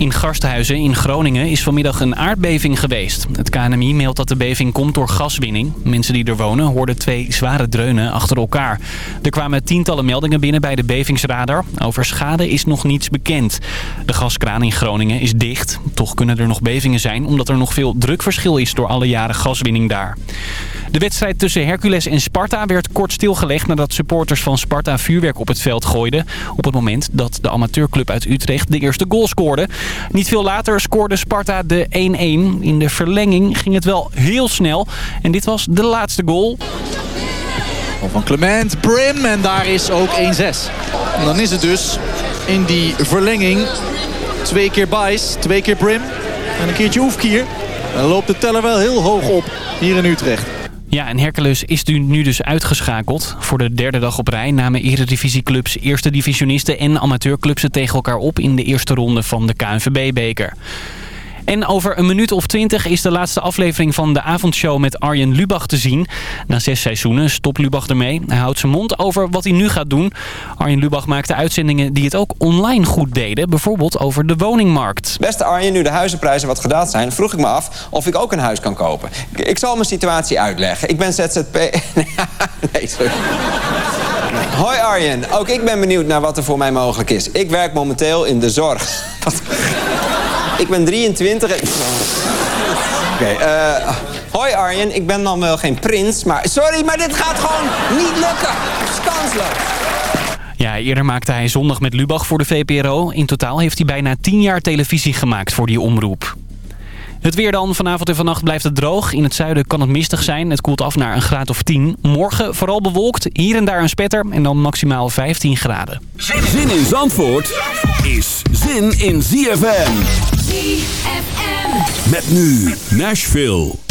In Garsthuizen in Groningen is vanmiddag een aardbeving geweest. Het KNMI meldt dat de beving komt door gaswinning. Mensen die er wonen hoorden twee zware dreunen achter elkaar. Er kwamen tientallen meldingen binnen bij de bevingsradar. Over schade is nog niets bekend. De gaskraan in Groningen is dicht. Toch kunnen er nog bevingen zijn omdat er nog veel drukverschil is door alle jaren gaswinning daar. De wedstrijd tussen Hercules en Sparta werd kort stilgelegd nadat supporters van Sparta vuurwerk op het veld gooiden. Op het moment dat de amateurclub uit Utrecht de eerste goal scoorde. Niet veel later scoorde Sparta de 1-1. In de verlenging ging het wel heel snel. En dit was de laatste goal. Van Clement, Brim en daar is ook 1-6. En dan is het dus in die verlenging twee keer Bijs, twee keer Brim en een keertje Oefkier. Dan loopt de teller wel heel hoog op hier in Utrecht. Ja, en Hercules is nu dus uitgeschakeld. Voor de derde dag op rij namen eredivisieclubs, eerste divisionisten en amateurclubs het tegen elkaar op in de eerste ronde van de KNVB-beker. En over een minuut of twintig is de laatste aflevering van de avondshow met Arjen Lubach te zien. Na zes seizoenen stopt Lubach ermee. Hij houdt zijn mond over wat hij nu gaat doen. Arjen Lubach maakte uitzendingen die het ook online goed deden. Bijvoorbeeld over de woningmarkt. Beste Arjen, nu de huizenprijzen wat gedaald zijn... vroeg ik me af of ik ook een huis kan kopen. Ik, zal mijn situatie uitleggen. Ik ben ZZP... nee, sorry. Hoi Arjen, ook ik ben benieuwd naar wat er voor mij mogelijk is. Ik werk momenteel in de zorg. Ik ben 23 en... Oké, eh... hoi Arjen, ik ben dan wel geen prins, maar... Sorry, maar dit gaat gewoon niet lukken. Het is kansloos. Ja, eerder maakte hij zondag met Lubach voor de VPRO. In totaal heeft hij bijna 10 jaar televisie gemaakt voor die omroep. Het weer dan. Vanavond en vannacht blijft het droog. In het zuiden kan het mistig zijn. Het koelt af naar een graad of 10. Morgen vooral bewolkt. Hier en daar een spetter. En dan maximaal 15 graden. Zin in Zandvoort is zin in ZFM. Met nu Nashville.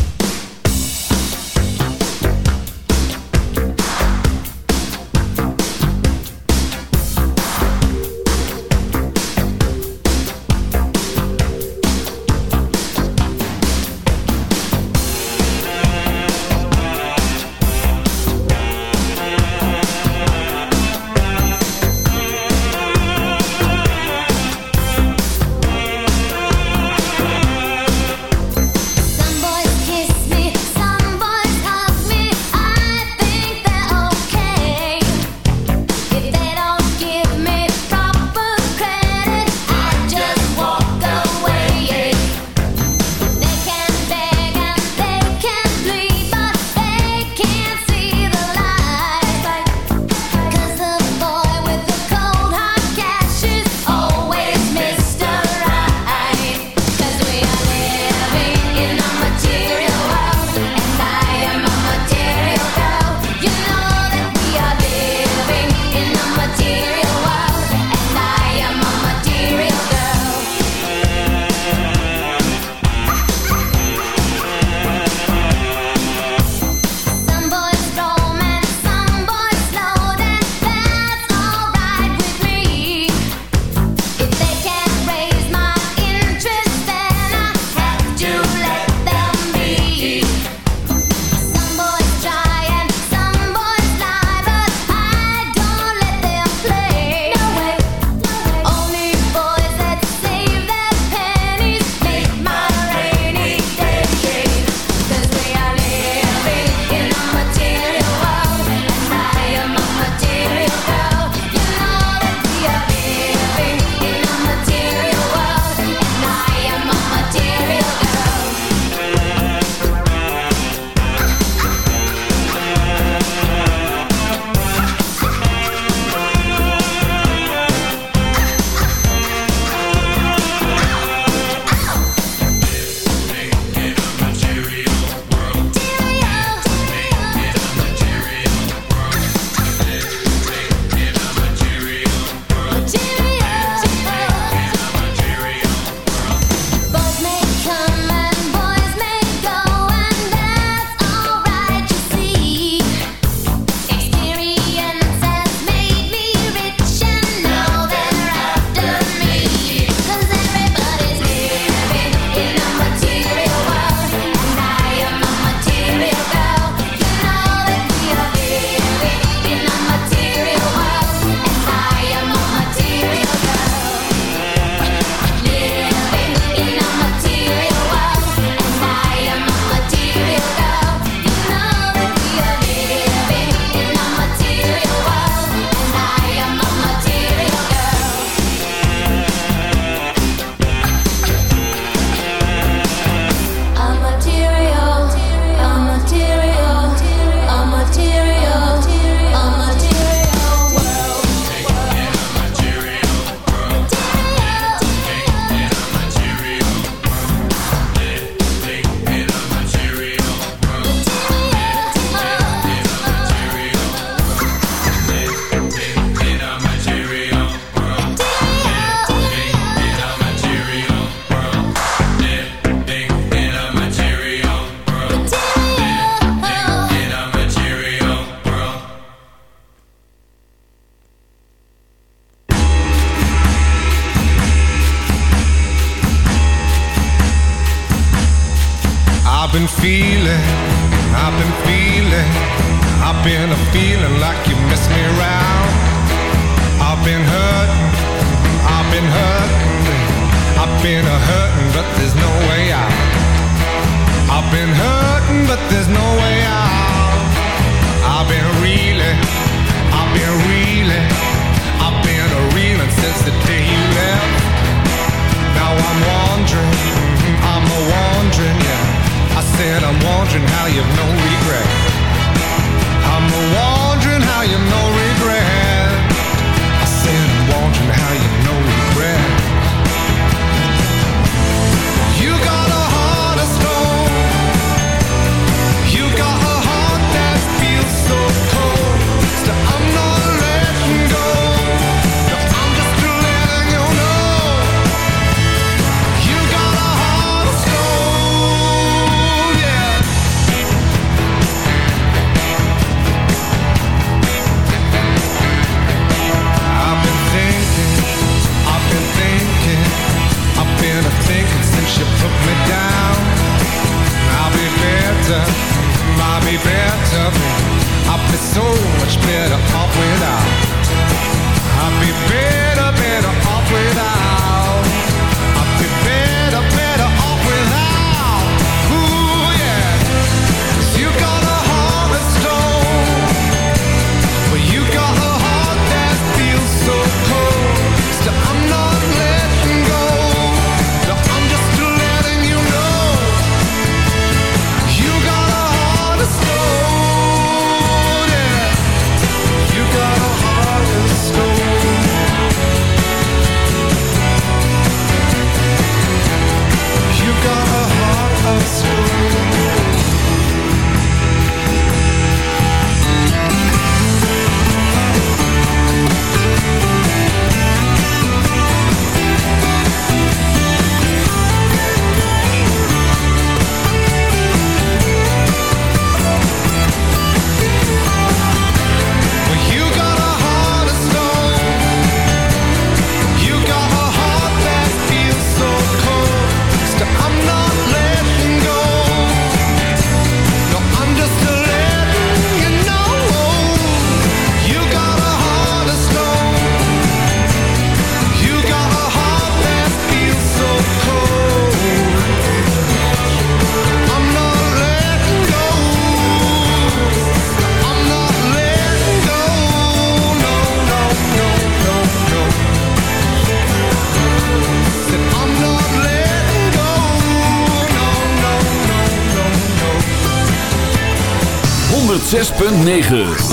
106.9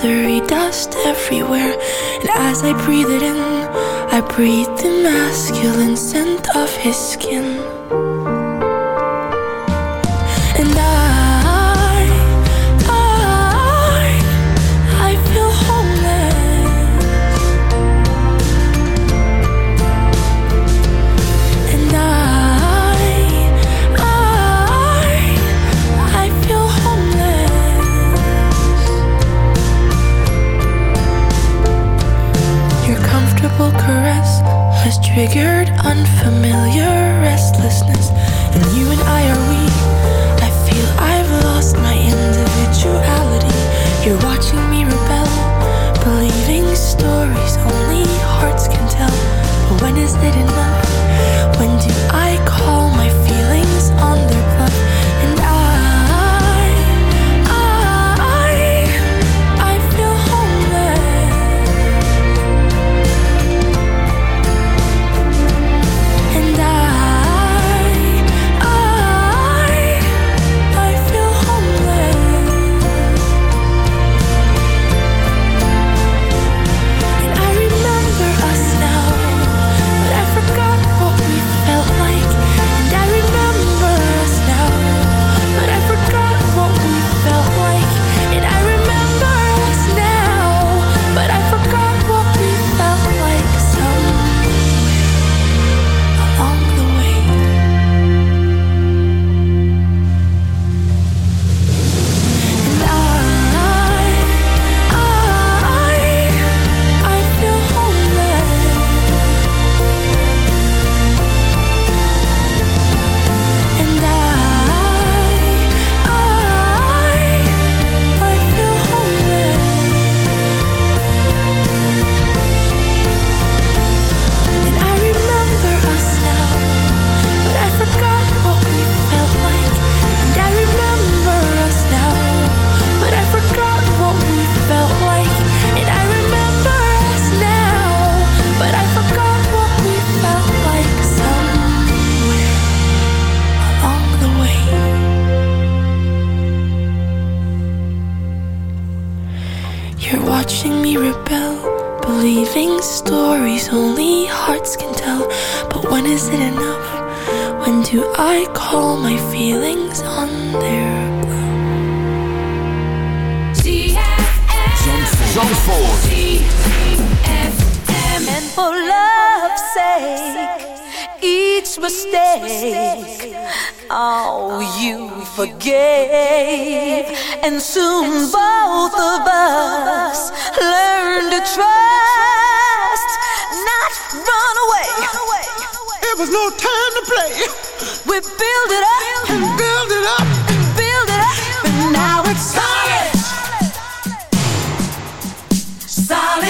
feathery dust everywhere. And as I breathe it in, I breathe the masculine scent of his skin. Zandvoort. And for love's sake, each mistake, oh, you forgave. And soon both of us learned to trust, not run away. It was no time to play. We build it up and build it up and build it up, and now it's time. Gonzalez.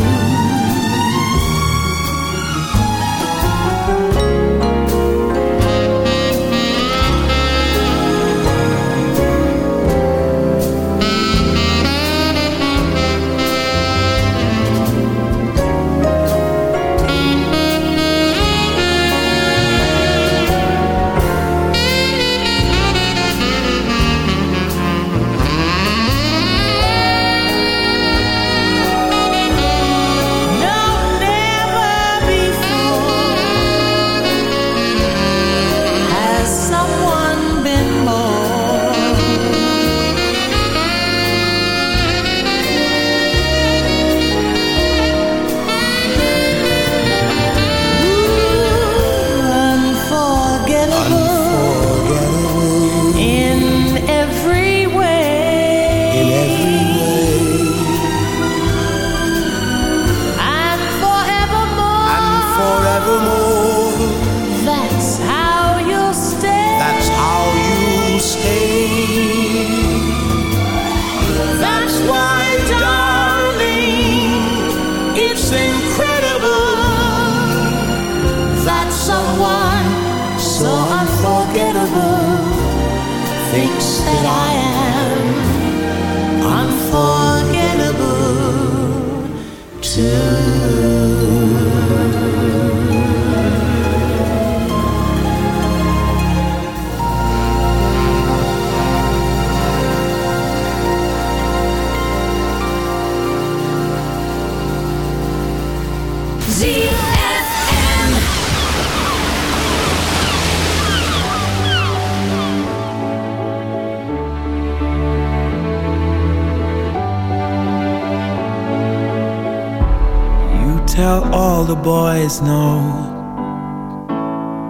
always know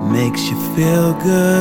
makes you feel good.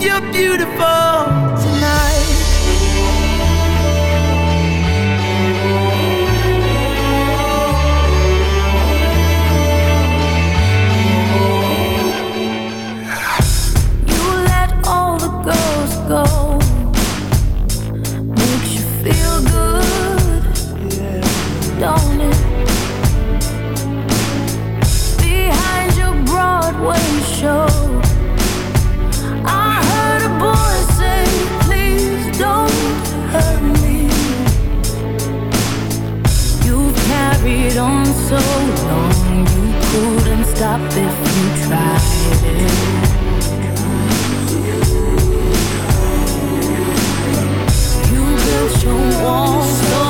you're beautiful. your walls. So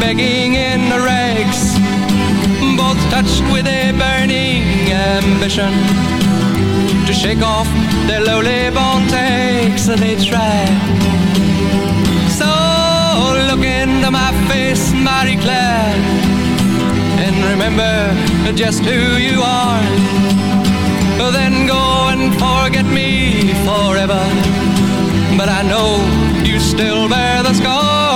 begging in the rags, both touched with a burning ambition to shake off their lowly born takes, and they try. So look into my face, Marie Claire, and remember just who you are. Then go and forget me forever. But I know you still bear the scar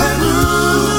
the groove.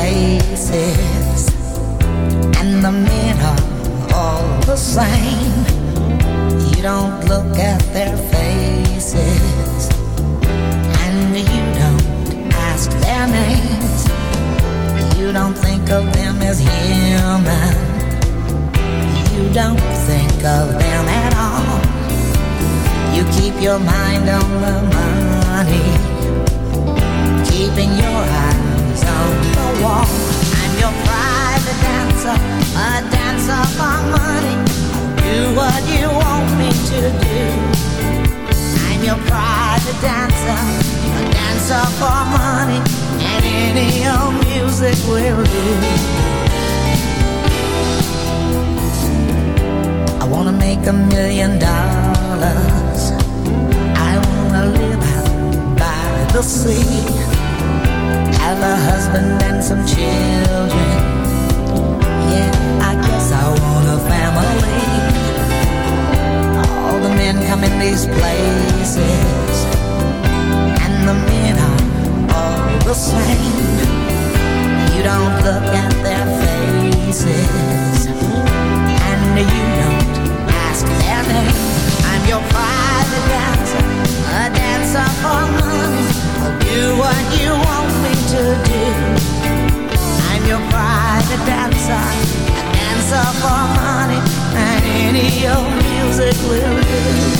light. A dancer and answer for money and any old music will do.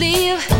sleeve.